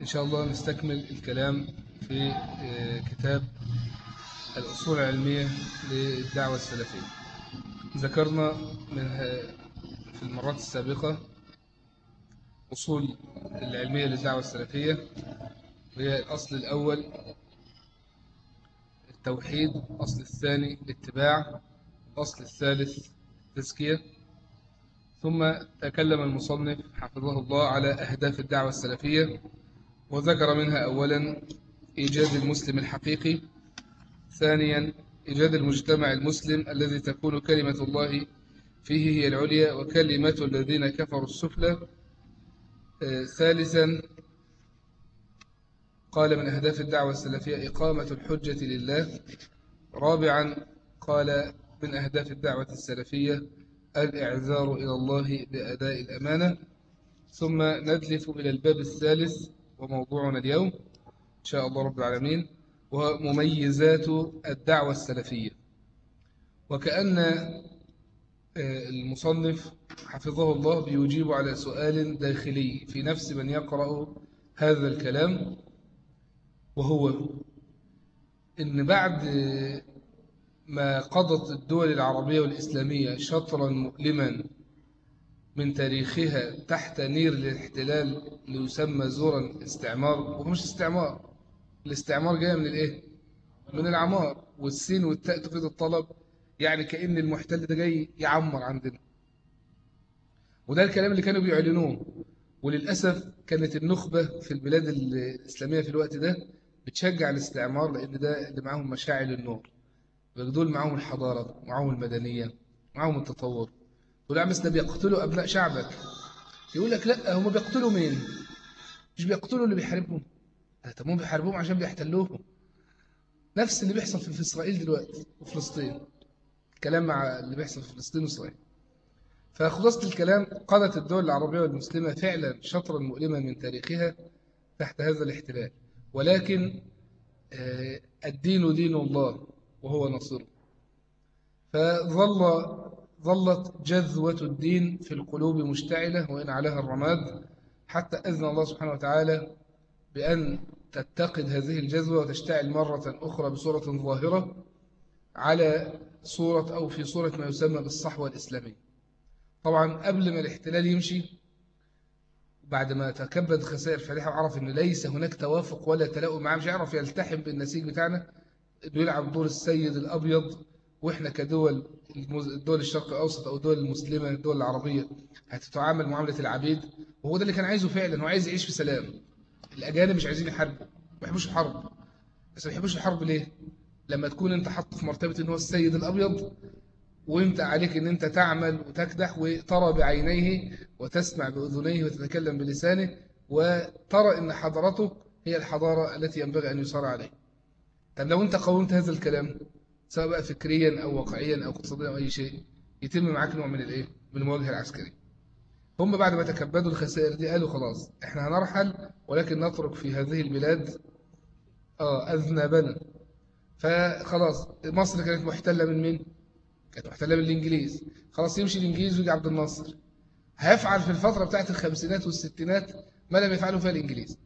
إن شاء الله نستكمل الكلام في كتاب الأصول العلمية للدعوة السلفية. ذكرنا من في المرات السابقة أصول العلمية للدعوة السلفية. وهي الأصل الأول التوحيد الأصل الثاني الاتباع الأصل الثالث التزكية. ثم تكلم المصنف حفظه الله على أهداف الدعوة السلفية. وذكر منها أولا إيجاد المسلم الحقيقي ثانيا إيجاد المجتمع المسلم الذي تكون كلمة الله فيه هي العليا وكلمة الذين كفروا السفلى. ثالثا قال من أهداف الدعوة السلفية إقامة الحجة لله. رابعا قال من أهداف الدعوة السلفية الإعذار إلى الله بأداء الأمانة. ثم ندلف إلى الباب الثالث وموضوعنا اليوم إن شاء الله رب العالمين وهو مميزات الدعوة السلفية. وكأن المصنف حفظه الله بيجيب على سؤال داخلي في نفس من يقرأ هذا الكلام وهو إن بعد ما قضت الدول العربية والإسلامية شطرا مؤلما من تاريخها تحت نير الاحتلال ليسمى زورا استعمار وهو مش استعمار الاستعمار جاي من الإيه؟ من العمار والسين والتاء تفيد الطلب يعني كأن المحتل ده جاي يعمر عندنا. وده الكلام اللي كانوا بيعلنوه. وللأسف كانت النخبة في البلاد الإسلامية في الوقت ده بتشجع الاستعمار لأن ده اللي معاهم مشاعل النور. دول معاهم الحضارة معاهم المدنية معاهم التطور. يقول عم ده بيقتلوا أبناء شعبك. يقول لك لا هم بيقتلوا مين؟ مش بيقتلوا اللي بيحاربهم. طب هم بيحاربوهم عشان بيحتلوهم. نفس اللي بيحصل في إسرائيل دلوقتي وفلسطين الكلام مع اللي بيحصل في فلسطين وإسرائيل. فخلاصة الكلام قضت الدول العربية والمسلمة فعلا شطرا مؤلما من تاريخها تحت هذا الاحتلال. ولكن الدين دين الله وهو نصره فظل ظلت جذوة الدين في القلوب مشتعلة وإن عليها الرماد حتى أذن الله سبحانه وتعالى بأن تتقد هذه الجذوة وتشتعل مرة أخرى بصورة ظاهرة على صورة أو في صورة ما يسمى بالصحوة الإسلامية. طبعا قبل ما الاحتلال يمشي بعد ما تكبد خسائر فالحة وعرف أن ليس هناك توافق ولا تلاؤم معاه مش يعرف يلتحم بالنسيج بتاعنا إنه يلعب دور السيد الأبيض وإحنا كدول الدول الشرق الأوسط أو الدول المسلمة الدول العربية هتتعامل معاملة العبيد وهو ده اللي كان عايزه فعلا هو عايز يعيش في سلام. الأجانب مش عايزين يحاربوا ما بيحبوش الحرب. بس ما بيحبوش الحرب ليه؟ لما تكون أنت حط في مرتبة أن هو السيد الأبيض وانت عليك إن أنت تعمل وتكدح وترى بعينيه وتسمع بأذنيه وتتكلم بلسانه وترى إن حضارته هي الحضارة التي ينبغي أن يصار عليه طب لو أنت قومت هذا الكلام سواء بقى فكريا أو واقعيا أو اقتصاديا أو أي شيء يتم معاك نوع من الإيه؟ من المواجهة العسكرية. هم بعد ما تكبدوا الخسائر دي قالوا خلاص إحنا هنرحل ولكن نترك في هذه البلاد آه أذنبنا فخلاص مصر كانت محتلة من مين؟ كانت محتلة من الإنجليز. خلاص يمشي الإنجليز ويجي عبد الناصر. هيفعل في الفترة بتاعت الخمسينات والستينات ما لم يفعله فيها الإنجليز.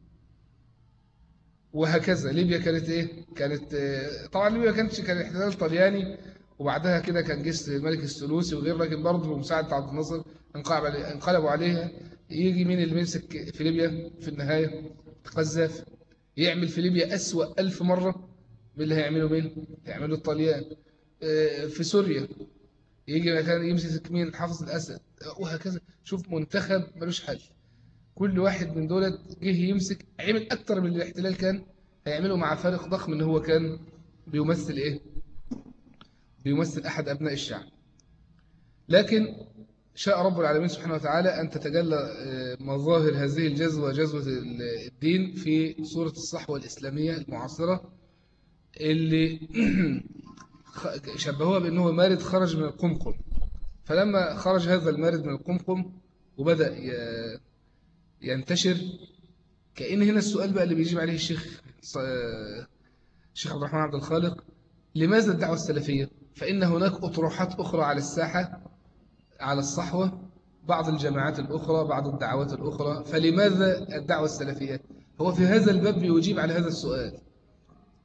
وهكذا. ليبيا كانت إيه؟ كانت طبعا ليبيا كانت كان الاحتلال طلياني وبعدها كده كان جيش الملك السلوسي وغير لكن برضه بمساعدة عبد الناصر انقلبوا عليها. يجي مين اللي بيمسك في ليبيا في النهاية؟ قذافي يعمل في ليبيا أسوأ ألف مرة من اللي هيعمله مين؟ هيعمله الطليان. في سوريا. يجي مكان يمسك مين؟ حافظ الأسد. وهكذا. شوف منتخب ملوش حل. كل واحد من دولت جه يمسك عمل أكتر من الاحتلال كان هيعمله مع فارق ضخم إن هو كان بيمثل إيه؟ بيمثل أحد أبناء الشعب. لكن شاء رب العالمين سبحانه وتعالى أن تتجلى مظاهر هذه الجزوة جزوة الدين في سورة الصحوة الإسلامية المعاصرة اللي شبهوها بأنه مارد خرج من القمقم. فلما خرج هذا المارد من القمقم وبدأ ينتشر كأن هنا السؤال بقى اللي بيجيب عليه الشيخ الشيخ عبد الرحمن عبد الخالق لماذا الدعوة السلفية؟ فإن هناك أطروحات أخرى على الساحة على الصحوة بعض الجماعات الأخرى بعض الدعوات الأخرى فلماذا الدعوة السلفية؟ هو في هذا الباب بيجيب على هذا السؤال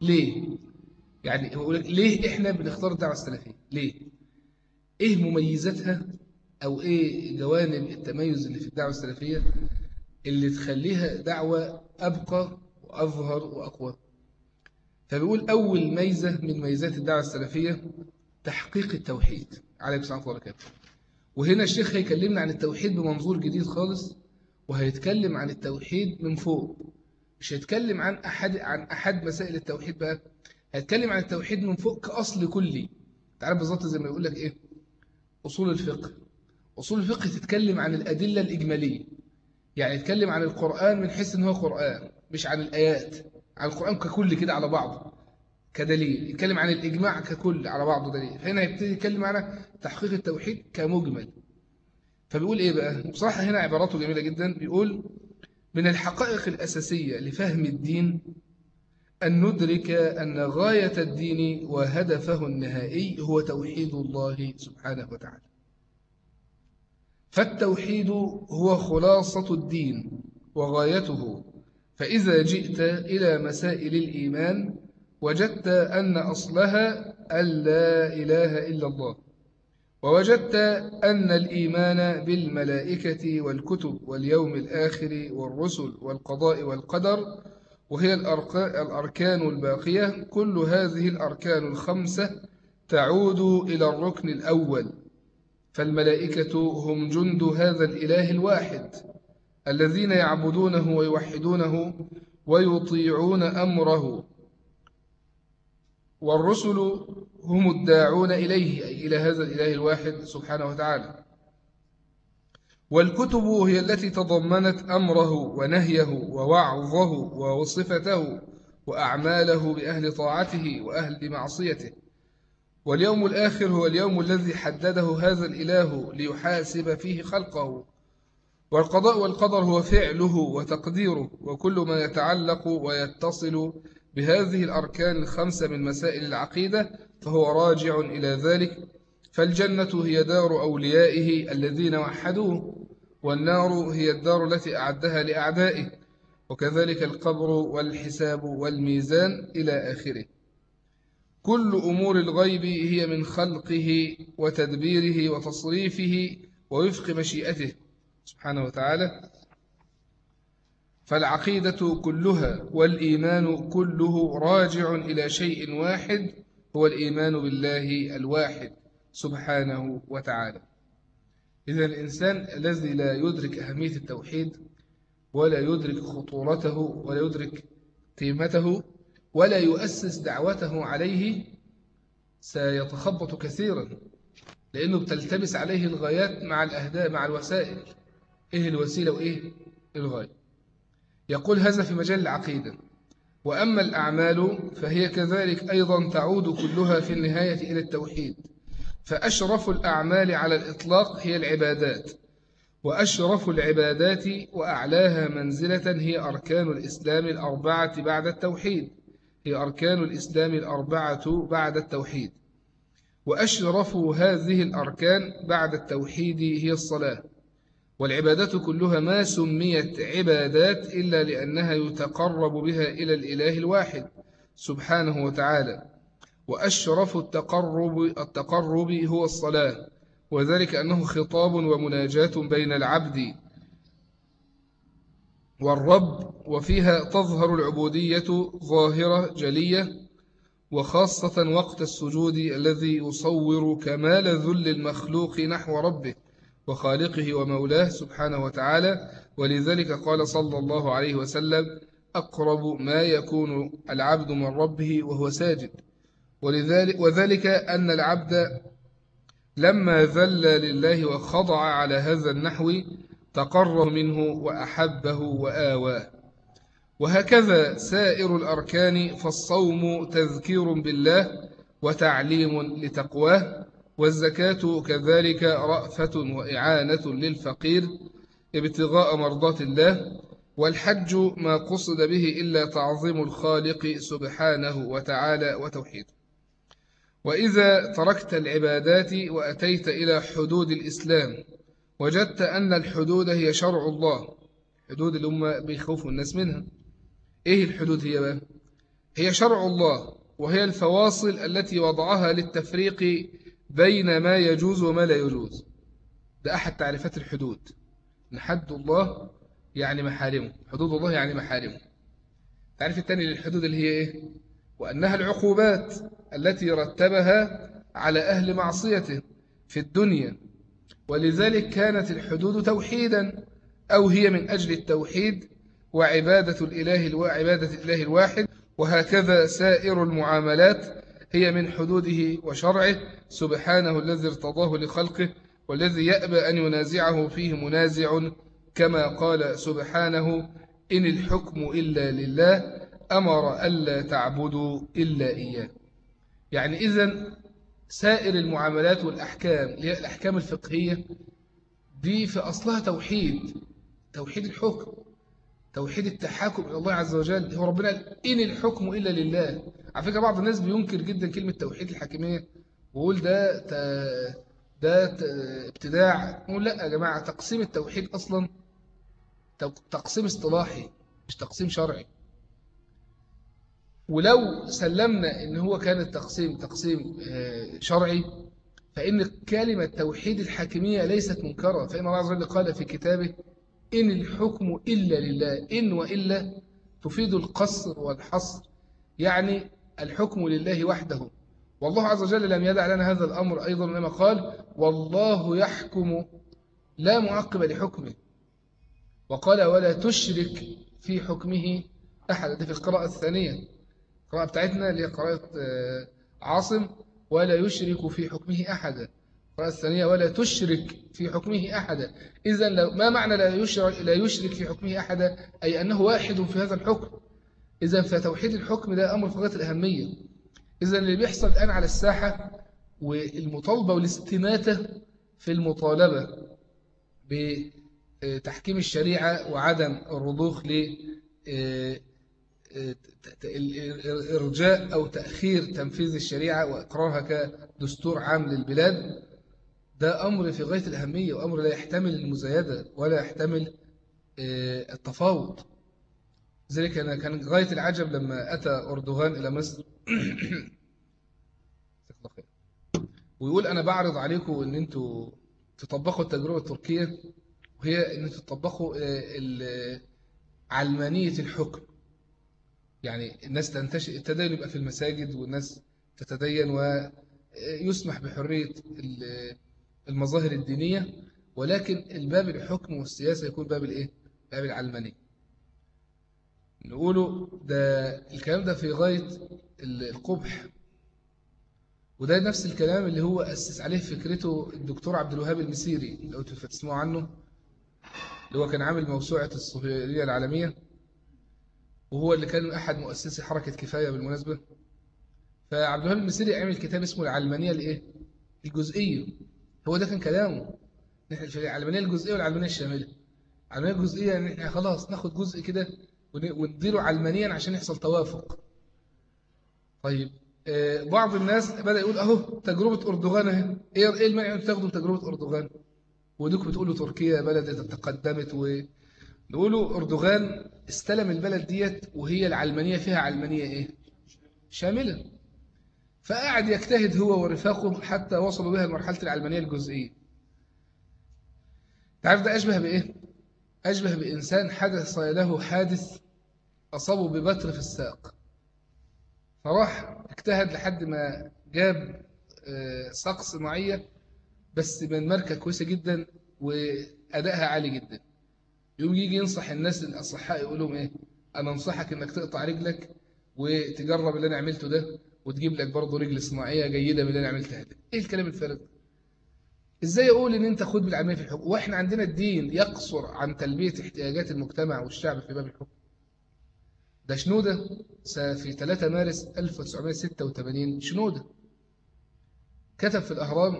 ليه؟ يعني هو ليه إحنا بنختار الدعوة السلفية؟ ليه؟ إيه مميزاتها أو إيه جوانب التميز اللي في الدعوة السلفية اللي تخليها دعوة أبقى وأظهر وأقوى. فبيقول أول ميزة من ميزات الدعوة السلفية تحقيق التوحيد. عليه الصلاة والسلام وهنا الشيخ هيكلمنا عن التوحيد بمنظور جديد خالص وهيتكلم عن التوحيد من فوق. مش هيتكلم عن أحد عن أحد مسائل التوحيد بقى. هيتكلم عن التوحيد من فوق كأصل كلي. تعرف بالظبط زي ما يقول لك إيه؟ أصول الفقه. أصول الفقه تتكلم عن الأدلة الإجمالية. يعني يتكلم عن القرآن من حيث إن هو قرآن مش عن الآيات. عن القرآن ككل كده على بعضه كدليل. يتكلم عن الإجماع ككل على بعضه دليل. هنا يبتدي يتكلم عن تحقيق التوحيد كمجمل. فبيقول إيه بقى؟ بصراحة هنا عباراته جميلة جدا. بيقول من الحقائق الأساسية لفهم الدين أن ندرك أن غاية الدين وهدفه النهائي هو توحيد الله سبحانه وتعالى. فالتوحيد هو خلاصة الدين وغايته. فإذا جئت إلى مسائل الإيمان وجدت أن أصلها أن لا إله إلا الله. ووجدت أن الإيمان بالملائكة والكتب واليوم الآخر والرسل والقضاء والقدر وهي الأركان الباقية كل هذه الأركان الخمسة تعود إلى الركن الأول. فالملائكة هم جند هذا الإله الواحد الذين يعبدونه ويوحدونه ويطيعون أمره. والرسل هم الداعون إليه أي إلى هذا الإله الواحد سبحانه وتعالى. والكتب هي التي تضمنت أمره ونهيه ووعظه ووصفته وأعماله بأهل طاعته وأهل معصيته. واليوم الآخر هو اليوم الذي حدده هذا الإله ليحاسب فيه خلقه. والقضاء والقدر هو فعله وتقديره وكل ما يتعلق ويتصل بهذه الأركان الخمسة من مسائل العقيدة فهو راجع إلى ذلك. فالجنة هي دار أوليائه الذين وحدوه والنار هي الدار التي أعدها لأعدائه وكذلك القبر والحساب والميزان إلى آخره. كل أمور الغيب هي من خلقه وتدبيره وتصريفه ووفق مشيئته سبحانه وتعالى. فالعقيدة كلها والإيمان كله راجع إلى شيء واحد هو الإيمان بالله الواحد سبحانه وتعالى. إذا الإنسان الذي لا يدرك أهمية التوحيد ولا يدرك خطورته ولا يدرك قيمته ولا يؤسس دعوته عليه سيتخبط كثيرا لأنه بتلتبس عليه الغايات مع الأهداف مع الوسائل. إيه الوسيلة وإيه الغاية؟ يقول هذا في مجال العقيدة. وأما الأعمال فهي كذلك أيضا تعود كلها في النهاية إلى التوحيد. فأشرف الأعمال على الإطلاق هي العبادات. وأشرف العبادات وأعلاها منزلة هي أركان الإسلام الأربعة بعد التوحيد. هي أركان الإسلام الأربعة بعد التوحيد. وأشرف هذه الأركان بعد التوحيد هي الصلاة. والعبادات كلها ما سميت عبادات إلا لأنها يتقرب بها إلى الإله الواحد سبحانه وتعالى. وأشرف التقرب, التقرب هو الصلاة. وذلك أنه خطاب ومناجاة بين العبد والرب وفيها تظهر العبودية ظاهرة جلية وخاصة وقت السجود الذي يصور كمال ذل المخلوق نحو ربه وخالقه ومولاه سبحانه وتعالى. ولذلك قال صلى الله عليه وسلم أقرب ما يكون العبد من ربه وهو ساجد. ولذلك وذلك أن العبد لما ذل لله وخضع على هذا النحو تقرب منه وأحبه وآواه وهكذا سائر الأركان فالصوم تذكير بالله وتعليم لتقواه والزكاة كذلك رأفة وإعانة للفقير ابتغاء مرضات الله والحج ما قصد به إلا تعظيم الخالق سبحانه وتعالى وتوحيده. وإذا تركت العبادات وأتيت إلى حدود الإسلام وجدت أن الحدود هي شرع الله. حدود الأمة بيخوفوا الناس منها. إيه الحدود هي بقى؟ هي شرع الله وهي الفواصل التي وضعها للتفريق بين ما يجوز وما لا يجوز. ده أحد تعريفات الحدود. نحد الله يعني محارمه. حدود الله يعني محارمه. تعريف الثاني للحدود اللي هي إيه؟ وأنها العقوبات التي رتبها على أهل معصيته في الدنيا. ولذلك كانت الحدود توحيدا أو هي من أجل التوحيد وعبادة الإله وعبادة الإله الواحد. وهكذا سائر المعاملات هي من حدوده وشرعه. سبحانه الذي ارتضاه لخلقه والذي يأبى أن ينازعه فيه منازع. كما قال سبحانه إن الحكم إلا لله أمر ألا تعبدوا إلا إياه. يعني إذن سائر المعاملات والأحكام اللي هي الأحكام الفقهية دي في أصلها توحيد توحيد الحكم توحيد التحاكم إلى الله عز وجل هو ربنا قال إن الحكم إلا لله على فكرة بعض الناس بينكر جدا كلمة توحيد الحاكمية ويقول ده. ده. ابتداع نقول لا يا جماعة تقسيم التوحيد أصلا تقسيم اصطلاحي مش تقسيم شرعي ولو سلمنا إن هو كان التقسيم تقسيم آه، شرعي فإن كلمة توحيد الحاكمية ليست منكرة. فإن الله عز وجل قال في كتابه إن الحكم إلا لله إن وإلا تفيد القصر والحصر يعني الحكم لله وحده. والله عز وجل لم يدع لنا هذا الأمر أيضا لما قال والله يحكم لا معقب لحكمه. وقال ولا تشرك في حكمه أحد. في القراءة الثانية. القراءة بتاعتنا اللي هي قراءة آه، عاصم ولا يشرك في حكمه أحدا. القراءة الثانية ولا تشرك في حكمه أحدا. إذا ما معنى لا يشرك, لا يشرك في حكمه أحدا؟ أي أنه واحد في هذا الحكم. إذا فتوحيد الحكم ده أمر في غاية الأهمية. إذا اللي بيحصل الآن على الساحة والمطالبة والاستماتة في المطالبة بتحكيم الشريعة وعدم الرضوخ ل إرجاء أو تأخير تنفيذ الشريعة وإقرارها كدستور عام للبلاد ده أمر في غاية الأهمية وأمر لا يحتمل المزايدة ولا يحتمل آه، التفاوض. ذلك أنا كان غاية العجب لما أتى أردوغان إلى مصر. ويقول أنا بعرض عليكم أن أنتوا تطبقوا التجربة التركية وهي أن تطبقوا آه، علمانية الحكم. يعني الناس تنتشر التدين يبقى في المساجد والناس تتدين ويسمح بحرية المظاهر الدينية ولكن الباب الحكم والسياسة يكون باب الإيه؟ باب العلمانية. نقوله ده الكلام ده في غاية القبح. وده نفس الكلام اللي هو أسس عليه فكرته الدكتور عبد الوهاب المسيري لو تسمعوا عنه اللي هو كان عامل موسوعة الصهيونية العالمية. وهو اللي كان أحد مؤسسي حركة كفاية بالمناسبة. فعبد الوهاب المسيري عمل كتاب اسمه العلمانية الإيه؟ الجزئية. هو ده كان كلامه. نحن العلمانية الجزئية والعلمانية الشاملة. العلمانية الجزئية ان إحنا خلاص ناخد جزء كده ونديره علمانيا عشان يحصل توافق. طيب آه، بعض الناس بدأ يقول أهو تجربة أردوغان إيه إيه المانع إن تاخدوا تجربة أردوغان؟ ودوك بتقولوا تركيا بلد تقدمت ونقولوا أردوغان استلم البلد ديت وهي العلمانية فيها علمانية إيه؟ شاملة. فقعد يجتهد هو ورفاقه حتى وصلوا بها لمرحلة العلمانية الجزئية. تعرف ده أشبه بإيه؟ أشبه بإنسان حدث له حادث أصابه ببتر في الساق. فراح اجتهد لحد ما جاب آه، ساق صناعية بس من ماركة كويسة جدا وأدائها عالي جدا. يوم يجي ينصح الناس الأصحاء يقول لهم إيه؟ أنا أنصحك إنك تقطع رجلك وتجرب اللي أنا عملته ده وتجيب لك برضه رجل صناعية جيدة من اللي أنا عملتها ده إيه الكلام الفارغ؟ إزاي أقول إن أنت خد بالعملية في الحكم؟ وإحنا عندنا الدين يقصر عن تلبية احتياجات المجتمع والشعب في باب الحكم. ده شنودة؟ في 3 مارس 1986 شنودة. كتب في الأهرام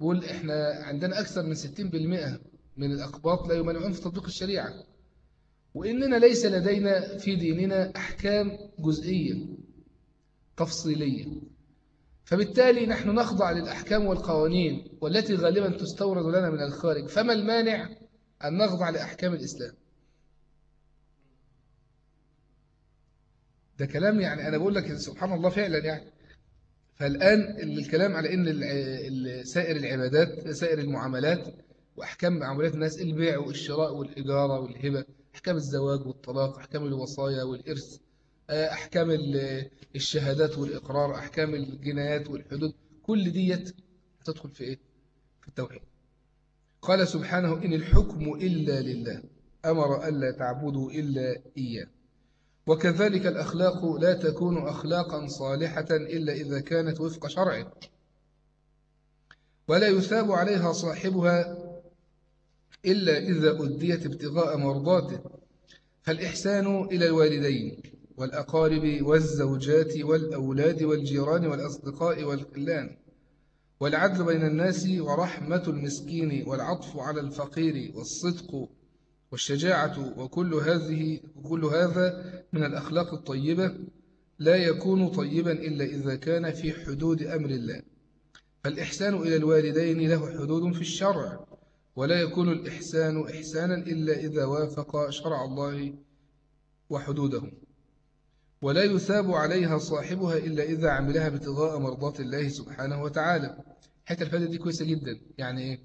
بيقول إحنا عندنا أكثر من 60% من الأقباط لا يمانعون في تطبيق الشريعة. وإننا ليس لدينا في ديننا أحكام جزئية تفصيلية. فبالتالي نحن نخضع للأحكام والقوانين والتي غالبا تستورد لنا من الخارج. فما المانع أن نخضع لأحكام الإسلام؟ ده كلام يعني أنا بقول لك سبحان الله فعلا يعني. فالآن الكلام على أن سائر العبادات سائر المعاملات وأحكام معاملات الناس البيع والشراء والإجارة والهبة أحكام الزواج والطلاق أحكام الوصايا والإرث أحكام الشهادات والإقرار أحكام الجنايات والحدود. كل ديت تدخل في إيه؟ في التوحيد. قال سبحانه إن الحكم إلا لله. أمر ألا تعبدوا إلا إياه. وكذلك الأخلاق لا تكون أخلاقا صالحة إلا إذا كانت وفق شرعه. ولا يثاب عليها صاحبها إلا إذا أديت ابتغاء مرضاته فالإحسان إلى الوالدين والأقارب والزوجات والأولاد والجيران والأصدقاء والخلان. والعدل بين الناس ورحمة المسكين والعطف على الفقير والصدق والشجاعة وكل هذه وكل هذا من الأخلاق الطيبة لا يكون طيبا إلا إذا كان في حدود أمر الله. فالإحسان إلى الوالدين له حدود في الشرع. ولا يكون الإحسان إحسانا إلا إذا وافق شرع الله وحدوده. ولا يثاب عليها صاحبها إلا إذا عملها ابتغاء مرضات الله سبحانه وتعالى. حتى الفائدة دي كويسة جدا. يعني إيه؟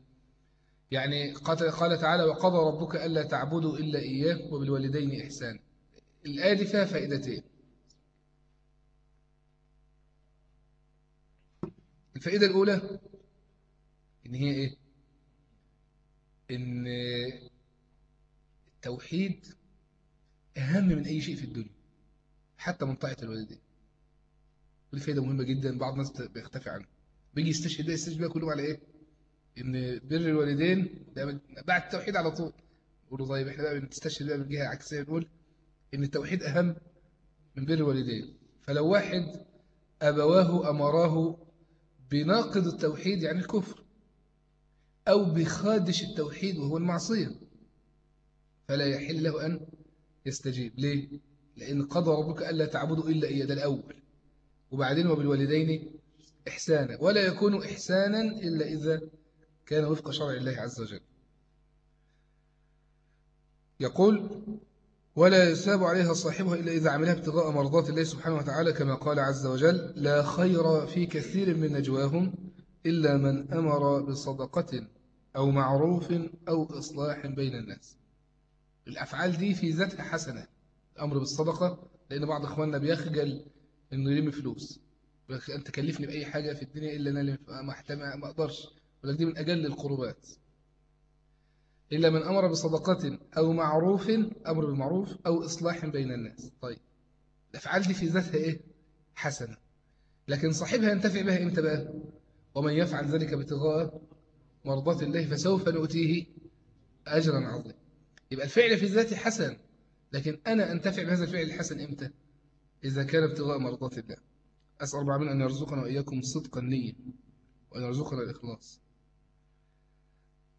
يعني قال تعالى وقضى ربك ألا تعبدوا إلا إياه وبالوالدين إحسان. الآية دي فيها فائدتين. الفائدة الأولى إن هي إيه؟ إن التوحيد أهم من أي شيء في الدنيا حتى من طاعة الوالدين. ودي فايدة مهمة جدا بعض الناس بيختفي عنها. بيجي يستشهد ده يستشهد بقى كلهم على إيه؟ إن بر الوالدين ده بعد التوحيد على طول. يقولوا طيب إحنا بقى بنستشهد بقى بالجهة عكسية نقول إن التوحيد أهم من بر الوالدين. فلو واحد أبواه أمراه بناقض التوحيد يعني الكفر أو بخادش التوحيد وهو المعصية. فلا يحل له أن يستجيب. ليه؟ لأن قضى ربك ألا تعبدوا إلا إياه. ده الأول. وبعدين وبالوالدين إحسانا. ولا يكون إحسانا إلا إذا كان وفق شرع الله عز وجل. يقول ولا يساب عليها صاحبها إلا إذا عملها ابتغاء مرضات الله سبحانه وتعالى كما قال عز وجل لا خير في كثير من نجواهم إلا من أمر بصدقة أو معروف أو إصلاح بين الناس. الأفعال دي في ذاتها حسنة الأمر بالصدقة لأن بعض إخواننا بيخجل إنه يلم فلوس. أنت كلفني بأي حاجة في الدنيا إلا أنا ما ما أقدرش. ولكن دي من أجل القربات. إلا من أمر بصدقة أو معروف أمر بالمعروف أو إصلاح بين الناس. طيب الأفعال دي في ذاتها إيه؟ حسنة. لكن صاحبها ينتفع بها إمتى بقى؟ ومن يفعل ذلك ابتغاء مرضات الله فسوف نؤتيه أجرا عظيما. يبقى الفعل في ذاته حسن لكن أنا أنتفع بهذا الفعل الحسن إمتى؟ إذا كان ابتغاء مرضات الله. أسأل رب العالمين أن يرزقنا وإياكم صدق النية وأن يرزقنا الإخلاص.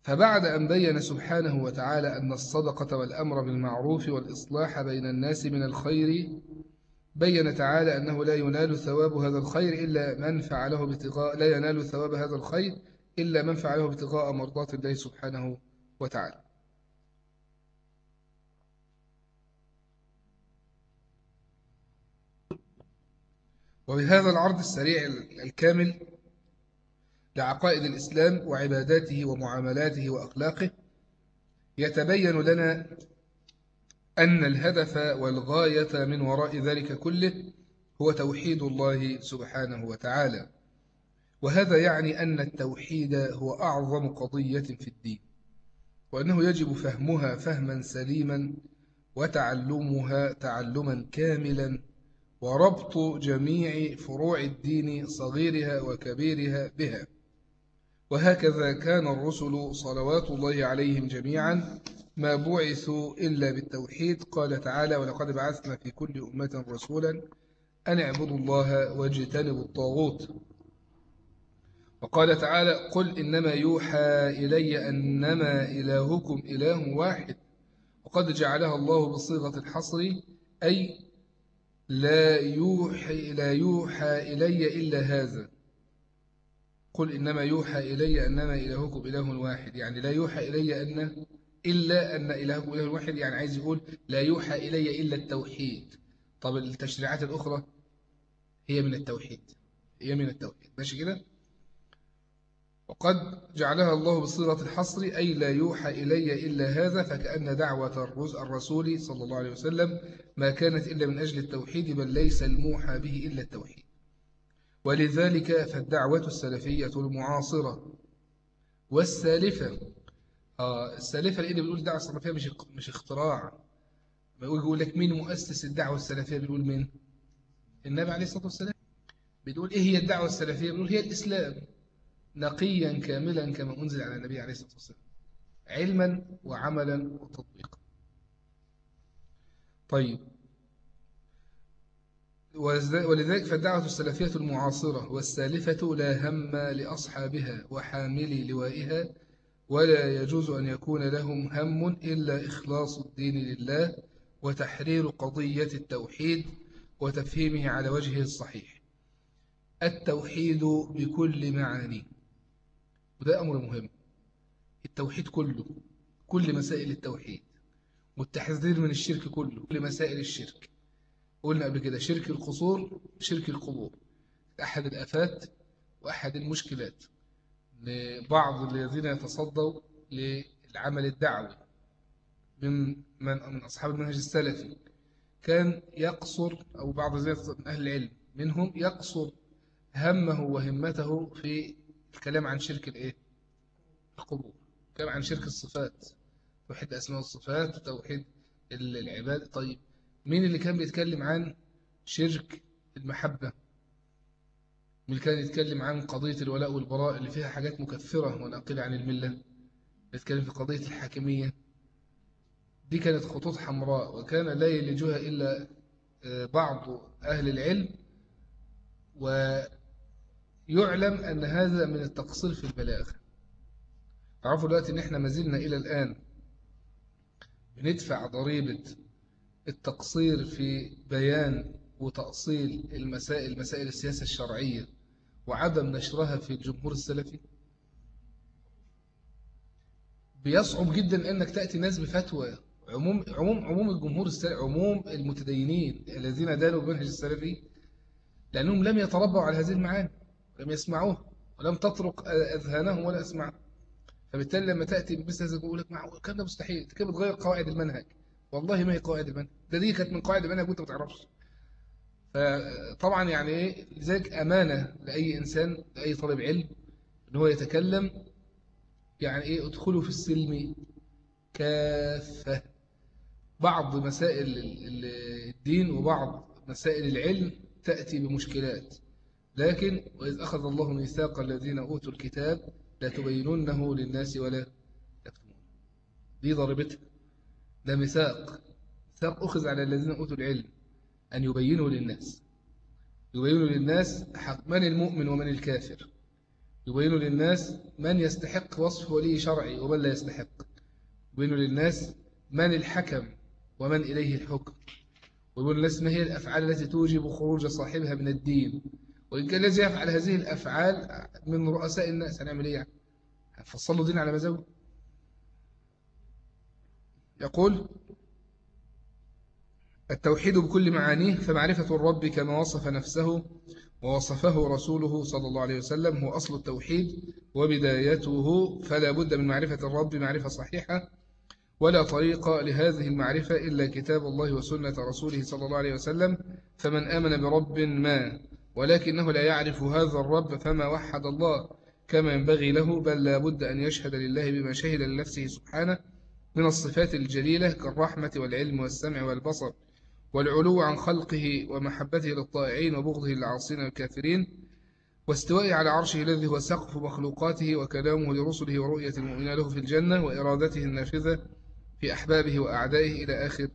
فبعد أن بين سبحانه وتعالى أن الصدقة والأمر بالمعروف والإصلاح بين الناس من الخير بين تعالى أنه لا ينال ثواب هذا الخير إلا من فعله ابتغاء لا ينال ثواب هذا الخير إلا من فعله ابتغاء مرضات الله سبحانه وتعالى. وبهذا العرض السريع الكامل لعقائد الإسلام وعباداته ومعاملاته وأخلاقه يتبين لنا أن الهدف والغاية من وراء ذلك كله هو توحيد الله سبحانه وتعالى. وهذا يعني أن التوحيد هو أعظم قضية في الدين وأنه يجب فهمها فهما سليما وتعلمها تعلما كاملا وربط جميع فروع الدين صغيرها وكبيرها بها. وهكذا كان الرسل صلوات الله عليهم جميعا ما بعثوا إلا بالتوحيد. قال تعالى ولقد بعثنا في كل أمة رسولا أن اعبدوا الله واجتنبوا الطاغوت وقال تعالى قل إنما يوحى إلي أنما إلهكم إله واحد. وقد جعلها الله بصيغة الحصر أي لا يوحي, لا يوحى إلي إلا هذا. قل إنما يوحى إلي أنما إلهكم إله واحد. يعني لا يوحى إلي أن إلا أن إلهكم إله واحد. يعني عايز يقول لا يوحى إلي إلا التوحيد. طب التشريعات الأخرى هي من التوحيد. هي من التوحيد. ماشي كده؟ وقد جعلها الله بصيغة الحصر أي لا يوحى إلي إلا هذا فكأن دعوة الرسول صلى الله عليه وسلم ما كانت إلا من أجل التوحيد بل ليس الموحى به إلا التوحيد. ولذلك فالدعوة السلفية المعاصرة والسالفة آه السالفة لأن بنقول الدعوة السلفية مش مش اختراع. ما يقول لك مين مؤسس الدعوة السلفية؟ بنقول مين النبي عليه الصلاة والسلام. بنقول إيه هي الدعوة السلفية؟ بنقول هي الإسلام. نقيا كاملا كما أنزل على النبي عليه الصلاة والسلام. علما وعملا وتطبيقا. طيب. ولذلك فالدعوة السلفية المعاصرة والسالفة لا هم لأصحابها وحاملي لوائها ولا يجوز أن يكون لهم هم إلا إخلاص الدين لله وتحرير قضية التوحيد وتفهيمه على وجهه الصحيح. التوحيد بكل معانيه. وده أمر مهم. التوحيد كله كل مسائل التوحيد والتحذير من الشرك كله كل مسائل الشرك. قلنا قبل كده شرك القصور شرك القبور. أحد الأفات وأحد المشكلات. لبعض الذين يتصدوا للعمل الدعوي. من من من أصحاب المنهج السلفي. كان يقصر أو بعض من أهل العلم. منهم يقصر همه وهمته في الكلام عن شرك الايه القبور. الكلام عن شرك الصفات. توحيد أسماء الصفات وتوحيد العباد طيب مين اللي كان بيتكلم عن شرك المحبة؟ مين اللي كان يتكلم عن قضية الولاء والبراء اللي فيها حاجات مكفرة وناقلة عن الملة؟ بيتكلم في قضية الحاكمية. دي كانت خطوط حمراء وكان لا يلجها إلا آه، بعض أهل العلم. ويعلم أن هذا من التقصير في البلاغة. تعرفوا دلوقتي أن إحنا ما زلنا إلى الآن بندفع ضريبة التقصير في بيان وتأصيل المسائل مسائل السياسة الشرعية وعدم نشرها في الجمهور السلفي؟ بيصعب جدا أنك تأتي ناس بفتوى. عموم عموم عموم الجمهور السلفي عموم المتدينين الذين دانوا بالمنهج السلفي لأنهم لم يتربوا على هذه المعاني. لم يسمعوها ولم تطرق أذهانهم ولا أسمعهم فبالتالي لما تأتي بمثل هذا يقول لك الكلام ده مستحيل. كيف بتغير قواعد المنهج. والله ما هي قواعد المنهج. ده دي كانت من قواعد المنهج وانت ما تعرفش. فطبعا يعني إيه؟ لذلك أمانة لأي إنسان لأي طالب علم إن هو يتكلم. يعني إيه؟ ادخلوا في السلم كافة. بعض مسائل الدين وبعض مسائل العلم تأتي بمشكلات. لكن وإذ أخذ الله ميثاق الذين أوتوا الكتاب لا تبينونه للناس ولا يكتمون. دي ضربتها ده ميثاق. ميثاق أخذ على الذين أوتوا العلم أن يبينوا للناس. يبينوا للناس من المؤمن ومن الكافر. يبينوا للناس من يستحق وصف ولي شرعي ومن لا يستحق. يبينوا للناس من الحكم ومن إليه الحكم. ويقول للناس ما هي الأفعال التي توجب خروج صاحبها من الدين. وإن الذي يفعل هذه الأفعال من رؤساء الناس. هنعمل إيه يعني؟ هنفصل له دين على مزاجه يقول التوحيد بكل معانيه فمعرفة الرب كما وصف نفسه ووصفه رسوله صلى الله عليه وسلم هو أصل التوحيد وبدايته فلا بد من معرفة الرب معرفة صحيحة ولا طريق لهذه المعرفة إلا كتاب الله وسنة رسوله صلى الله عليه وسلم. فمن آمن برب ما ولكنه لا يعرف هذا الرب فما وحد الله كما ينبغي له بل لا بد أن يشهد لله بما شهد لنفسه سبحانه من الصفات الجليلة كالرحمة والعلم والسمع والبصر والعلو عن خلقه ومحبته للطائعين وبغضه للعاصين والكافرين واستوائه على عرشه الذي هو سقف مخلوقاته وكلامه لرسله ورؤية المؤمنين له في الجنة وإرادته النافذة في أحبابه وأعدائه إلى آخر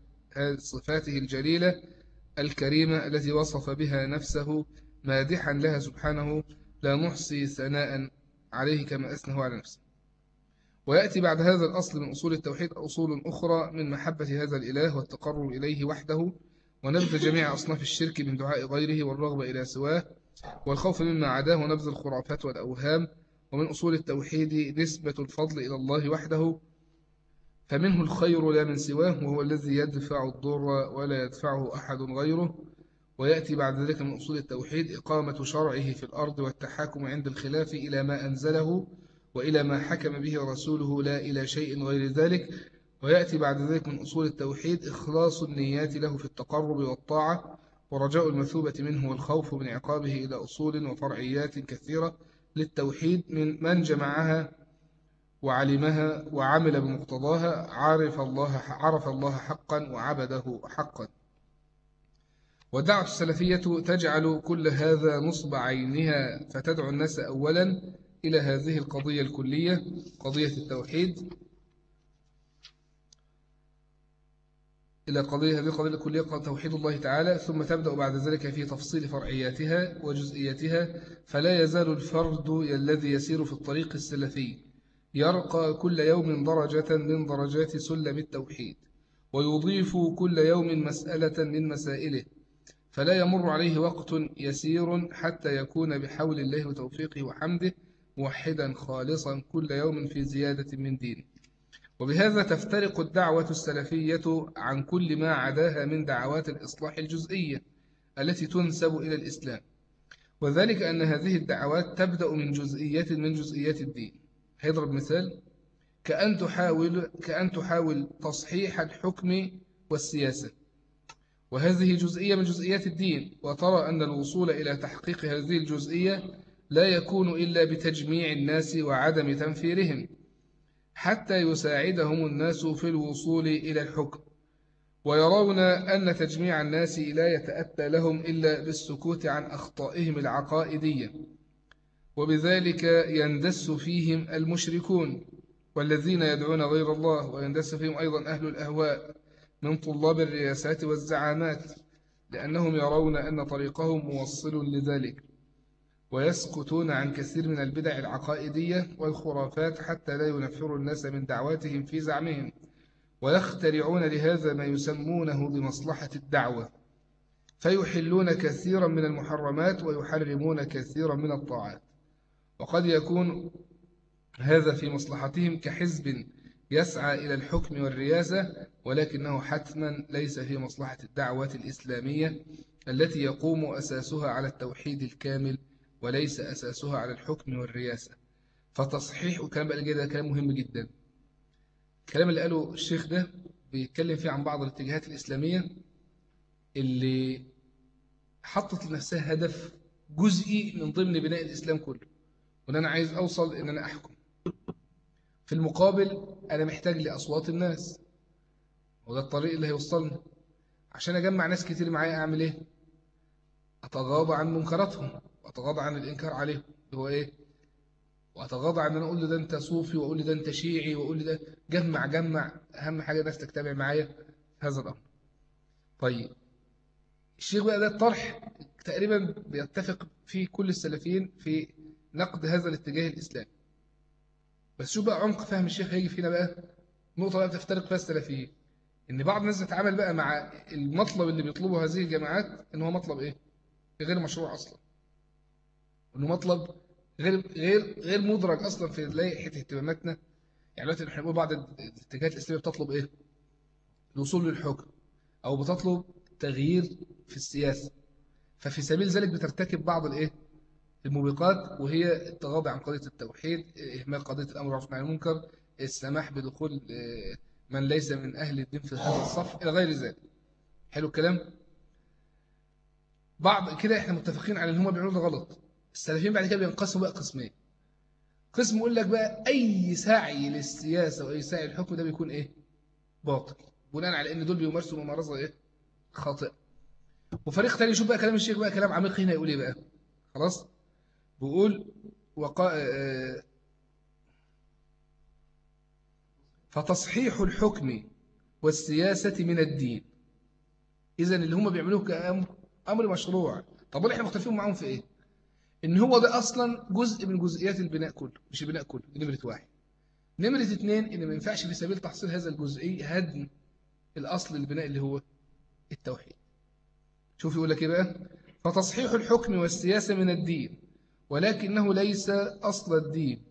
صفاته الجليلة الكريمة التي وصف بها نفسه مادحا لها سبحانه لا نحصي ثناء عليه كما أثنه على نفسه. ويأتي بعد هذا الأصل من أصول التوحيد أصول أخرى من محبة هذا الإله والتقرب إليه وحده ونبذ جميع أصناف الشرك من دعاء غيره والرغبة إلى سواه والخوف مما عداه ونبذ الخرافات والأوهام ومن أصول التوحيد نسبة الفضل إلى الله وحده فمنه الخير لا من سواه وهو الذي يدفع الضر ولا يدفعه أحد غيره ويأتي بعد ذلك من أصول التوحيد إقامة شرعه في الأرض والتحاكم عند الخلاف إلى ما أنزله وإلى ما حكم به رسوله لا إلى شيء غير ذلك. ويأتي بعد ذلك من أصول التوحيد إخلاص النيات له في التقرب والطاعة ورجاء المثوبة منه والخوف من عقابه إلى أصول وفرعيات كثيرة للتوحيد من من جمعها وعلمها وعمل بمقتضاها عرف الله عرف الله حقا وعبده حقا. والدعوة السلفية تجعل كل هذا نصب عينها فتدعو الناس أولا إلى هذه القضية الكلية قضية التوحيد. إلى قضية هذه القضية الكلية توحيد الله تعالى ثم تبدأ بعد ذلك في تفصيل فرعياتها وجزئياتها فلا يزال الفرد الذي يسير في الطريق السلفي يرقى كل يوم درجة من درجات سلم التوحيد ويضيف كل يوم مسألة من مسائله. فلا يمر عليه وقت يسير حتى يكون بحول الله وتوفيقه وحمده موحدا خالصا كل يوم في زيادة من دينه وبهذا تفترق الدعوة السلفية عن كل ما عداها من دعوات الإصلاح الجزئية التي تنسب إلى الإسلام. وذلك أن هذه الدعوات تبدأ من جزئيات من جزئيات الدين. هيضرب مثال كأن تحاول, كأن تحاول تصحيح الحكم والسياسة. وهذه جزئية من جزئيات الدين وترى أن الوصول إلى تحقيق هذه الجزئية لا يكون إلا بتجميع الناس وعدم تنفيرهم حتى يساعدهم الناس في الوصول إلى الحكم. ويرون أن تجميع الناس لا يتأتى لهم إلا بالسكوت عن أخطائهم العقائدية. وبذلك يندس فيهم المشركون والذين يدعون غير الله ويندس فيهم أيضا أهل الأهواء. من طلاب الرياسات والزعامات لأنهم يرون أن طريقهم موصل لذلك ويسكتون عن كثير من البدع العقائدية والخرافات حتى لا ينفروا الناس من دعواتهم في زعمهم ويخترعون لهذا ما يسمونه بمصلحة الدعوة فيحلون كثيرا من المحرمات ويحرمون كثيرا من الطاعات. وقد يكون هذا في مصلحتهم كحزب يسعى إلى الحكم والرياسة ولكنه حتما ليس في مصلحة الدعوة الإسلامية التي يقوم أساسها على التوحيد الكامل وليس أساسها على الحكم والرياسة. فتصحيح وكلام بقى ده كلام مهم جدا. الكلام اللي قاله الشيخ ده بيتكلم فيه عن بعض الاتجاهات الإسلامية اللي حطت لنفسها هدف جزئي من ضمن بناء الإسلام كله. وأن أنا عايز أوصل إن أنا أحكم. في المقابل أنا محتاج لأصوات الناس. وده الطريق اللي هيوصلني. عشان أجمع ناس كتير معايا أعمل إيه؟ أتغاضى عن منكراتهم وأتغاضى عن الإنكار عليهم. اللي هو إيه؟ وأتغاضى عن أن أقول له ده أنت صوفي وأقول له ده أنت شيعي وأقول له ده. جمع جمع. أهم حاجة الناس تجتمع معايا في هذا الأمر. طيب. الشيخ بقى ده الطرح تقريبا بيتفق فيه كل السلفيين في نقد هذا الاتجاه الإسلامي. بس شو بقى عمق فهم الشيخ هيجي فينا بقى؟ نقطة بقى بتفترق فيها السلفيين. إن بعض الناس تتعامل بقى مع المطلب اللي بيطلبه هذه الجماعات إن هو مطلب إيه؟ غير مشروع أصلا. إنه مطلب غير غير غير مدرج أصلا في لائحه اهتماماتنا. يعني دلوقتي إحنا بنقول بعض الاتجاهات الإسلامية بتطلب إيه؟ الوصول للحكم أو بتطلب تغيير في السياسة. ففي سبيل ذلك بترتكب بعض الإيه؟ الموبقات وهي التغاضي عن قضية التوحيد إهمال قضية الأمر بالمعروف عن المنكر السماح بدخول آه، من ليس من أهل الدين في هذا الصف إلى غير ذلك. حلو الكلام؟ بعض كده إحنا متفقين على إن هم بيعملوا غلط. السلفيين بعد كده بينقسموا بقى قسمين. قسم يقول لك بقى أي سعي للسياسة وأي سعي للحكم ده بيكون إيه؟ باطل. بناء على إن دول بيمارسوا ممارسة إيه؟ خاطئة. وفريق تاني يشوف بقى كلام الشيخ بقى كلام عميق هنا يقول إيه بقى؟ خلاص؟ بيقول وقا... آه، فتصحيح الحكم والسياسة من الدين. إذا اللي هم بيعملوه كأمر أمر مشروع. طب إحنا مختلفين معاهم في إيه؟ إن هو ده أصلا جزء من جزئيات البناء كله مش البناء كله نمرة واحد. نمرة اثنين إن ما ينفعش في سبيل تحصيل هذا الجزئي هدم الأصل البناء اللي هو التوحيد. شوف يقول لك إيه بقى؟ فتصحيح الحكم والسياسة من الدين. ولكنه ليس أصل الدين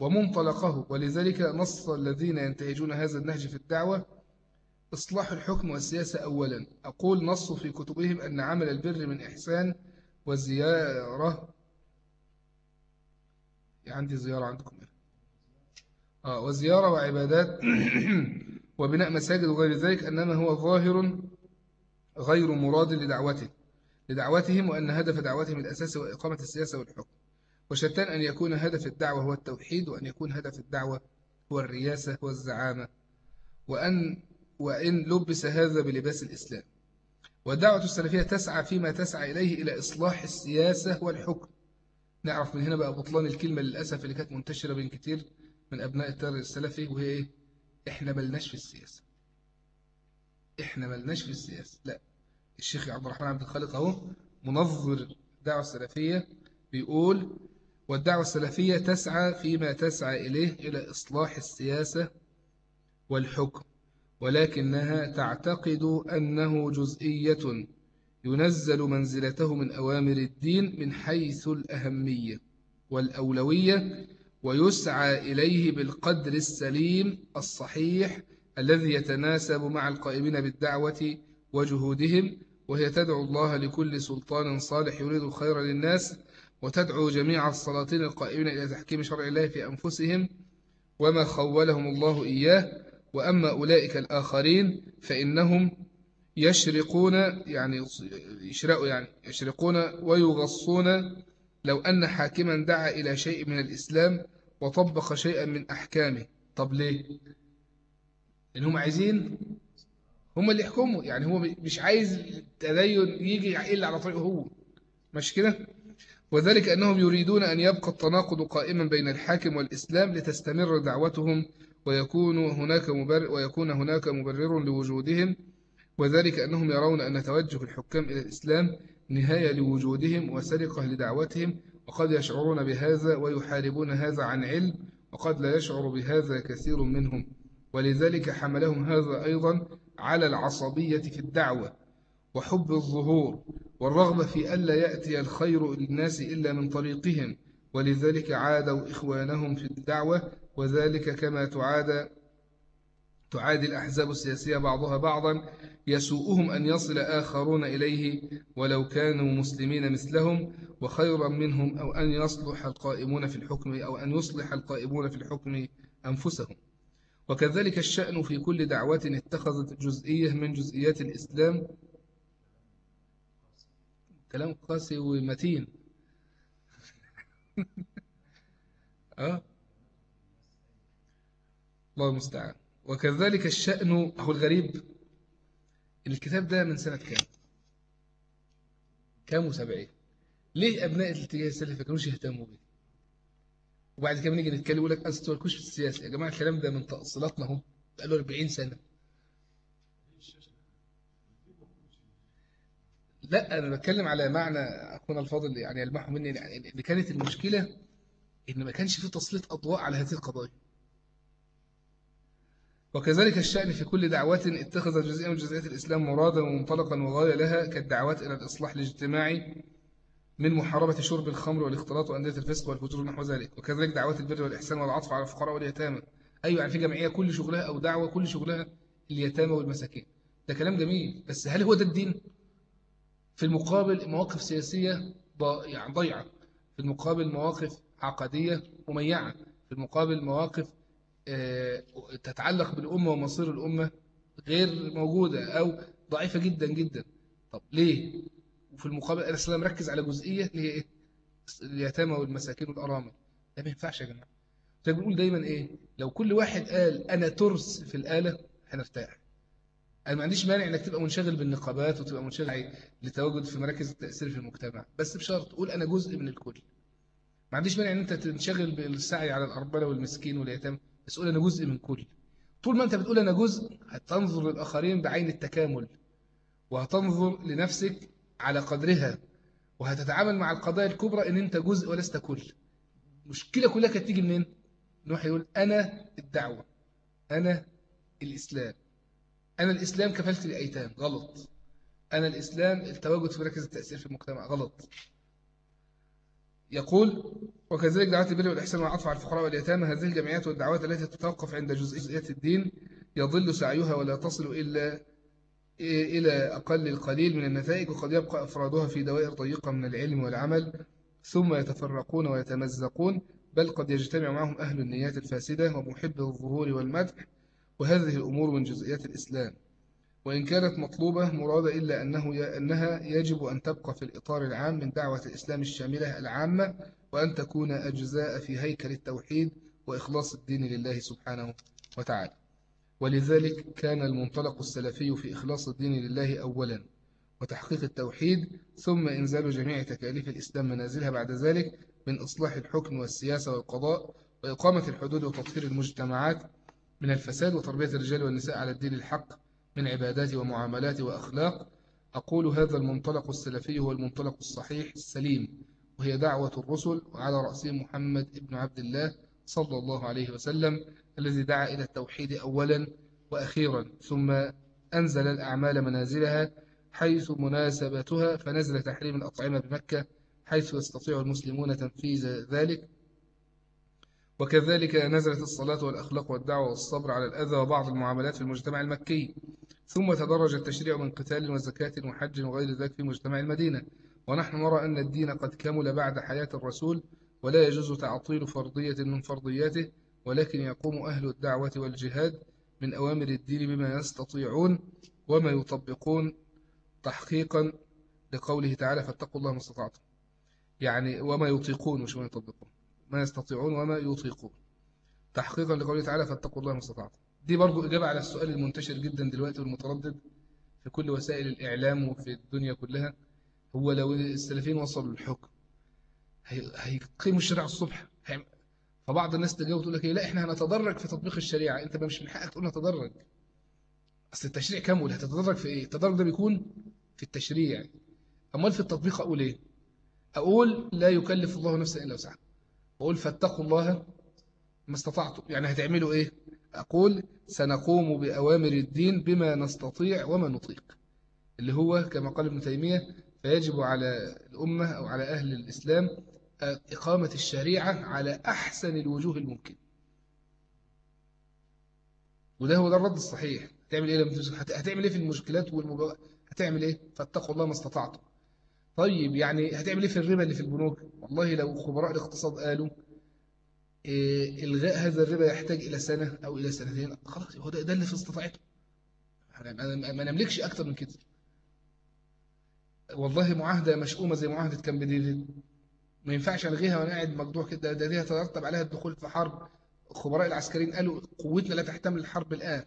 ومنطلقه ولذلك نص الذين ينتهجون هذا النهج في الدعوة إصلاح الحكم والسياسة أولا. أقول نص في كتبهم أن عمل البر من إحسان وزيارة. عندي زيارة عندكم. آه وزيارة وعبادات وبناء مساجد وغير ذلك أنما هو ظاهر غير مراد لدعوته. لدعوتهم وأن هدف دعوتهم الأساسي هو إقامة السياسة والحكم وشتان أن يكون هدف الدعوة هو التوحيد وأن يكون هدف الدعوة هو الرياسة والزعامة وأن وإن لبس هذا بلباس الإسلام. والدعوة السلفية تسعى فيما تسعى إليه إلى إصلاح السياسة والحكم. نعرف من هنا بقى بطلان الكلمة للأسف اللي كانت منتشرة بين كتير من أبناء التيار السلفي وهي إيه؟ إحنا ملناش في السياسة. إحنا ملناش في السياسة. لا. الشيخ عبد الرحمن عبد الخالق أهو منظر الدعوة السلفية بيقول والدعوة السلفية تسعى فيما تسعى إليه إلى إصلاح السياسة والحكم ولكنها تعتقد أنه جزئية ينزل منزلته من أوامر الدين من حيث الأهمية والأولوية ويسعى إليه بالقدر السليم الصحيح الذي يتناسب مع القائمين بالدعوة وجهودهم وهي تدعو الله لكل سلطان صالح يريد الخير للناس وتدعو جميع السلاطين القائمين إلى تحكيم شرع الله في أنفسهم وما خولهم الله إياه وأما أولئك الآخرين فإنهم يشرقون يعني يشرقوا يعني يشرقون ويغصون لو أن حاكما دعا إلى شيء من الإسلام وطبق شيئا من أحكامه طب ليه؟ لأن هم عايزين هم اللي يحكموا. يعني هو مش عايز التدين يجي إلا على طريقه هو. مش كده؟ وذلك أنهم يريدون أن يبقى التناقض قائما بين الحاكم والإسلام لتستمر دعوتهم ويكون هناك مبرر ويكون هناك مبرر لوجودهم. وذلك أنهم يرون أن توجه الحكام إلى الإسلام نهاية لوجودهم وسرقة لدعوتهم. وقد يشعرون بهذا ويحاربون هذا عن علم وقد لا يشعر بهذا كثير منهم. ولذلك حملهم هذا أيضا على العصبية في الدعوة وحب الظهور والرغبة في ألا يأتي الخير للناس إلا من طريقهم ولذلك عادوا إخوانهم في الدعوة وذلك كما تعاد تعادي الأحزاب السياسية بعضها بعضا يسوءهم أن يصل آخرون إليه ولو كانوا مسلمين مثلهم وخيرا منهم أو أن يصلح القائمون في الحكم أو أن يصلح القائمون في الحكم أنفسهم. وكذلك الشأن في كل دعوة اتخذت جزئية من جزئيات الإسلام. كلام قاسي ومتين. أه. الله المستعان. وكذلك الشأن أهو الغريب الكتاب ده من سنة كام؟ كام وسبعين؟ ليه أبناء الاتجاه السلفي كانوش يهتموا به وبعد كده نيجي نتكلم يقول لك أستوى في السياسة. يا جماعة الكلام ده من تأصيلاتنا هم بقاله 40 سنة. لا أنا بتكلم على معنى أخونا الفاضل يعني يلمحه مني يعني إن كانت المشكلة إن ما كانش في تسليط أضواء على هذه القضايا. وكذلك الشأن في كل دعوات اتخذت جزئية من جزئيات الإسلام مرادا ومنطلقا وغاية لها كالدعوات إلى الإصلاح الاجتماعي من محاربة شرب الخمر والاختلاط وأندية الفسق والفجور نحو ذلك. وكذلك دعوات البر والإحسان والعطف على الفقراء واليتامى. أيوة يعني في جمعية كل شغلها أو دعوة كل شغلها اليتامى والمساكين. ده كلام جميل. بس هل هو ده الدين؟ في المقابل مواقف سياسية يعني ضيعة في المقابل مواقف عقدية مميعة. في المقابل مواقف آه، تتعلق بالأمة ومصير الأمة غير موجودة أو ضعيفة جدا جدا. طب ليه؟ وفي المقابل الإسلام ركز على جزئية اللي هي إيه؟ اليتامى والمساكين والأرامل. ده ما ينفعش يا جماعة. زي بنقول دايما إيه؟ لو كل واحد قال أنا ترس في الآلة هنرتاح أنا ما عنديش مانع إنك تبقى منشغل بالنقابات وتبقى منشغل لتواجد في مراكز التأثير في المجتمع بس بشرط قول أنا جزء من الكل. ما عنديش مانع إن أنت تنشغل بالسعي على الارمله والمسكين واليتامى بس قول أنا جزء من كل. طول ما أنت بتقول أنا جزء هتنظر للآخرين بعين التكامل وهتنظر لنفسك على قدرها وهتتعامل مع القضايا الكبرى إن أنت جزء ولست كل. المشكلة كلها كانت تيجي منين؟ نوح يقول أنا الدعوة أنا الإسلام. أنا الإسلام كفلت الايتام غلط. أنا الإسلام التواجد في مركز التأثير في المجتمع غلط. يقول وكذلك دعوات البر والإحسان والعطف على الفقراء واليتامى هذه الجمعيات والدعوات التي تتوقف عند جزئيات الدين يضل سعيها ولا تصل إلا إلى أقل القليل من النتائج وقد يبقى أفرادها في دوائر ضيقة من العلم والعمل ثم يتفرقون ويتمزقون بل قد يجتمع معهم أهل النيات الفاسدة ومحب الظهور والمدح وهذه الأمور من جزئيات الإسلام. وإن كانت مطلوبة مرادة إلا أنه أنها يجب أن تبقى في الإطار العام من دعوة الإسلام الشاملة العامة وأن تكون أجزاء في هيكل التوحيد وإخلاص الدين لله سبحانه وتعالى. ولذلك كان المنطلق السلفي في إخلاص الدين لله أولا وتحقيق التوحيد ثم إنزال جميع تكاليف الإسلام منازلها بعد ذلك من إصلاح الحكم والسياسة والقضاء وإقامة الحدود وتطهير المجتمعات من الفساد وتربية الرجال والنساء على الدين الحق من عبادات ومعاملات وأخلاق. أقول هذا المنطلق السلفي هو المنطلق الصحيح السليم وهي دعوة الرسل وعلى رأسهم محمد بن عبد الله صلى الله عليه وسلم الذي دعا إلى التوحيد أولا وأخيرا ثم أنزل الأعمال منازلها حيث مناسبتها فنزل تحريم الأطعمة بمكة حيث يستطيع المسلمون تنفيذ ذلك. وكذلك نزلت الصلاة والأخلاق والدعوة والصبر على الأذى وبعض المعاملات في المجتمع المكي. ثم تدرج التشريع من قتال وزكاة وحج وغير ذلك في مجتمع المدينة. ونحن نرى أن الدين قد كمل بعد حياة الرسول ولا يجوز تعطيل فرضية من فرضياته ولكن يقوم أهل الدعوة والجهاد من أوامر الدين بما يستطيعون وما يطبقون تحقيقا لقوله تعالى فاتقوا الله ما استطعتم. يعني وما يطيقون مش ما يطبقون. ما يستطيعون وما يطيقون. تحقيقا لقوله تعالى فاتقوا الله ما استطعتم. دي برضو إجابة على السؤال المنتشر جدا دلوقتي والمتردد في كل وسائل الإعلام وفي الدنيا كلها. هو لو السلفيين وصلوا للحكم هيقيموا الشريعة الصبح. فبعض الناس تجاوب تقول لك إيه لا إحنا هنتدرج في تطبيق الشريعة. أنت مش من حقك تقول نتدرج أصل التشريع كامل هتتدرج في إيه؟ التدرج ده بيكون في التشريع. أمال في التطبيق أقول إيه؟ أقول لا يكلف الله نفسا إلا وسعها. واقول فاتقوا الله ما استطعتم. يعني هتعملوا إيه؟ أقول سنقوم بأوامر الدين بما نستطيع وما نطيق. اللي هو كما قال ابن تيمية فيجب على الأمة أو على أهل الإسلام إقامة الشريعة على أحسن الوجوه الممكن. وده هو ده الرد الصحيح. هتعمل إيه هتعمل إيه في المشكلات والمجا... هتعمل إيه؟ فاتقوا الله ما استطعتم. طيب يعني هتعمل إيه في الربا اللي في البنوك؟ والله لو خبراء الاقتصاد قالوا إيه إلغاء هذا الربا يحتاج إلى سنة أو إلى سنتين. خلاص هو ده, ده اللي في استطاعته. ما نملكش أكتر من كده. والله معاهدة مشؤومة زي معاهدة كامب ديفيد. ما ينفعش ألغيها وأنا قاعد مقدوع كده. ده دي هترتب عليها الدخول في حرب. الخبراء العسكريين قالوا قوتنا لا تحتمل الحرب الآن.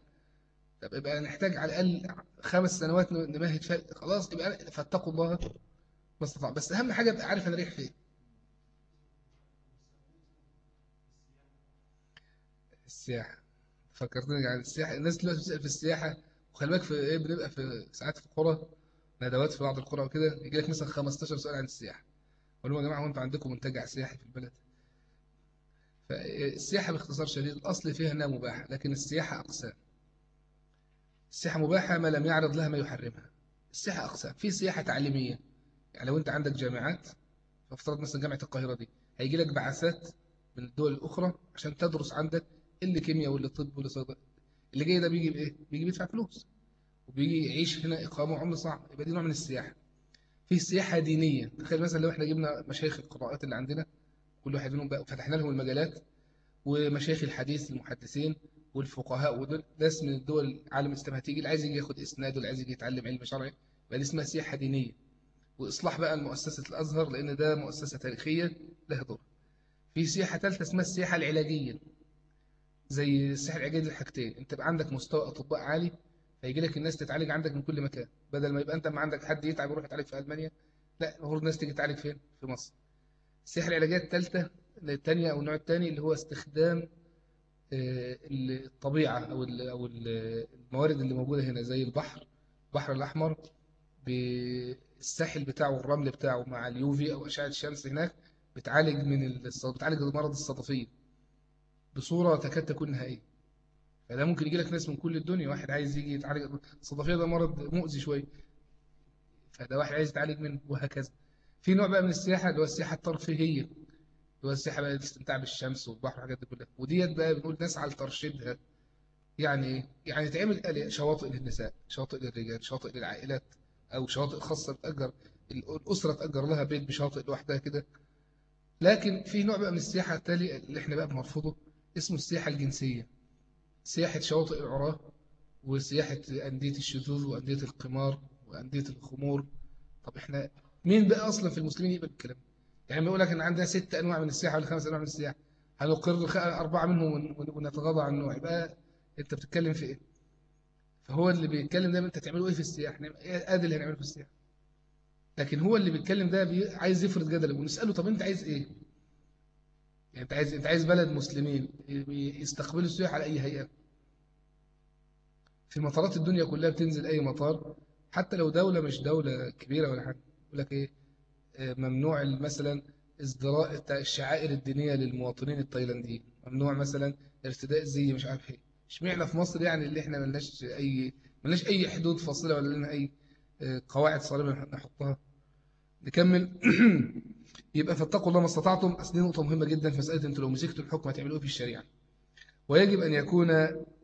طب يبقى نحتاج على الأقل خمس سنوات نمهد فرق. خلاص يبقى فاتقوا الله. ما استطاع بس أهم حاجة أبقى عارف أنا رايح فين. السياحة. فكرتني عن السياحة. الناس دلوقتي بتسأل في السياحة. وخلي بالك في إيه بنبقى في ساعات في القرى ندوات في بعض القرى وكده. يجي لك مثلا 15 سؤال عن السياحة. أقول لهم يا جماعة وانتوا عندكم منتجع سياحي في البلد؟ فالسياحة باختصار شديد الأصل فيها أنها مباحة لكن السياحة أقسام. السياحة مباحة ما لم يعرض لها ما يحرمها. السياحة أقسام. في سياحة تعليمية. يعني لو أنت عندك جامعات فافترض مثلا جامعة القاهرة دي هيجي لك بعثات من الدول الأخرى عشان تدرس عندك اللي كيمياء واللي طب واللي صيدلة. اللي جاي ده بيجي بإيه؟ بيجي بيدفع فلوس. وبيجي يعيش هنا إقامة وعمل صعب يبقى دي نوع من السياحة. في سياحة دينية. تخيل مثلا لو إحنا جبنا مشايخ القراءات اللي عندنا كل واحد منهم بقى فتحنا لهم المجالات ومشايخ الحديث المحدثين والفقهاء ودول ناس من الدول العالم الاسلامي هتيجي اللي عايز يجي ياخد إسناد واللي عايز يجي يتعلم علم شرعي يبقى دي اسمها سياحة دينية. وإصلاح بقى المؤسسة الأزهر لأن ده مؤسسة تاريخية لها دور. في سياحة ثالثة اسمها السياحة العلاجية زي السياحة العلاجية دي حاجتين. أنت بقى عندك مستوى أطباء عالي فيجي لك الناس تتعالج عندك من كل مكان. بدل ما يبقى انت ما عندك حد يتعب يروح يتعالج في ألمانيا لا المفروض الناس تيجي تعالج فين؟ في مصر. السياحة العلاجية الثالثة الثانية أو النوع الثاني اللي هو استخدام آه، الطبيعة أو أو الموارد اللي موجودة هنا زي البحر. البحر الأحمر بالساحل بتاعه والرمل بتاعه مع اليوفي أو أشعة الشمس هناك بتعالج من بتعالج مرض الصدفية بصورة تكاد تكون نهائية. فده ممكن يجي لك ناس من كل الدنيا واحد عايز يجي يتعالج. الصدفية ده مرض مؤذي شوية. فده واحد عايز يتعالج منه وهكذا. في نوع بقى من السياحة اللي هو السياحة الترفيهية اللي هو السياحة بقى الاستمتاع بالشمس والبحر والحاجات دي كلها. وديت بقى بنقول نسعى لترشيدها يعني إيه؟ يعني تعمل شواطئ للنساء شواطئ للرجال شواطئ للعائلات أو شواطئ خاصة تأجر الأسرة تأجر لها بيت بشاطئ لوحدها كده. لكن في نوع بقى من السياحة التالي اللي إحنا بقى بنرفضه اسمه السياحة الجنسية. سياحة شواطئ العراة وسياحة أندية الشذوذ وأندية القمار وأندية الخمور. طب إحنا مين بقى أصلا في المسلمين؟ يقبل الكلام. يعني بيقول لك إن عندنا ست أنواع من السياحة ولا خمس أنواع من السياحة هنقر أربعة منهم ونتغاضى عن نوع يبقى أنت بتتكلم في إيه؟ فهو اللي بيتكلم ده أنت تعمله إيه في السياحة؟ إيه ادي اللي هنعمله في السياحة؟ لكن هو اللي بيتكلم ده. عايز يفرض جدل ونسأله طب أنت عايز إيه؟ يعني انت عايز انت عايز بلد مسلمين يستقبلوا السياح على أي هيئة. في مطارات الدنيا كلها بتنزل أي مطار حتى لو دولة مش دولة كبيرة ولا حاجة يقول لك إيه ممنوع مثلا ازدراء الشعائر الدينية للمواطنين التايلانديين. ممنوع مثلا ارتداء زي مش عارف إيه. اشمعنى في مصر يعني اللي إحنا ملناش اي ملناش أي حدود فاصلة ولا لنا أي آه، قواعد صارمه نحطها؟ نكمل. يبقى فاتقوا الله ما استطعتم. أصل دي نقطة مهمة جدا في مسألة أنتوا لو مسكتوا الحكم هتعملوا إيه في الشريعة. ويجب أن يكون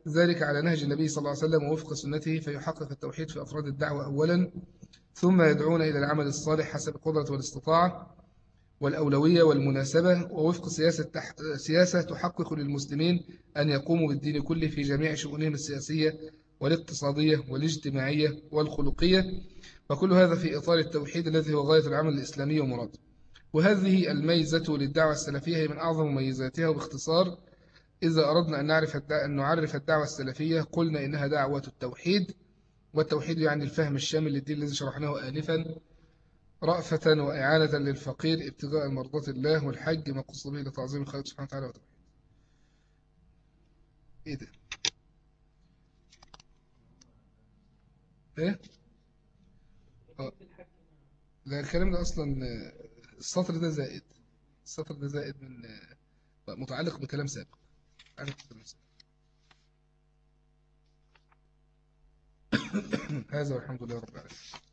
ذلك على نهج النبي صلى الله عليه وسلم ووفق سنته فيحقق التوحيد في أفراد الدعوة اولا ثم يدعون إلى العمل الصالح حسب القدرة والاستطاعة والأولوية والمناسبة. ووفق سياسة, تح... سياسة تحقق للمسلمين أن يقوموا بالدين كله في جميع شؤونهم السياسية والاقتصادية والاجتماعية والخلقية. وكل هذا في إطار التوحيد الذي هو غاية العمل الإسلامي ومراد وهذه الميزة للدعوة السلفية هي من أعظم مميزاتها وباختصار إذا أردنا أن, نعرف. أن نعرف الدعوة السلفية قلنا إنها دعوة التوحيد والتوحيد يعني الفهم الشامل للدين الذي شرحناه آنفا رأفة وإعانة للفقير ابتغاء مرضات الله والحج ما قص به لتعظيم الخالق سبحانه وتعالى إيه ده؟ إيه؟ آه. لا الكلام ده أصلا السطر ده زائد السطر ده زائد من متعلق بكلام سابق. هذا والحمد لله رب العالمين.